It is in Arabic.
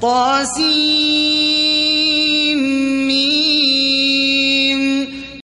طاسين.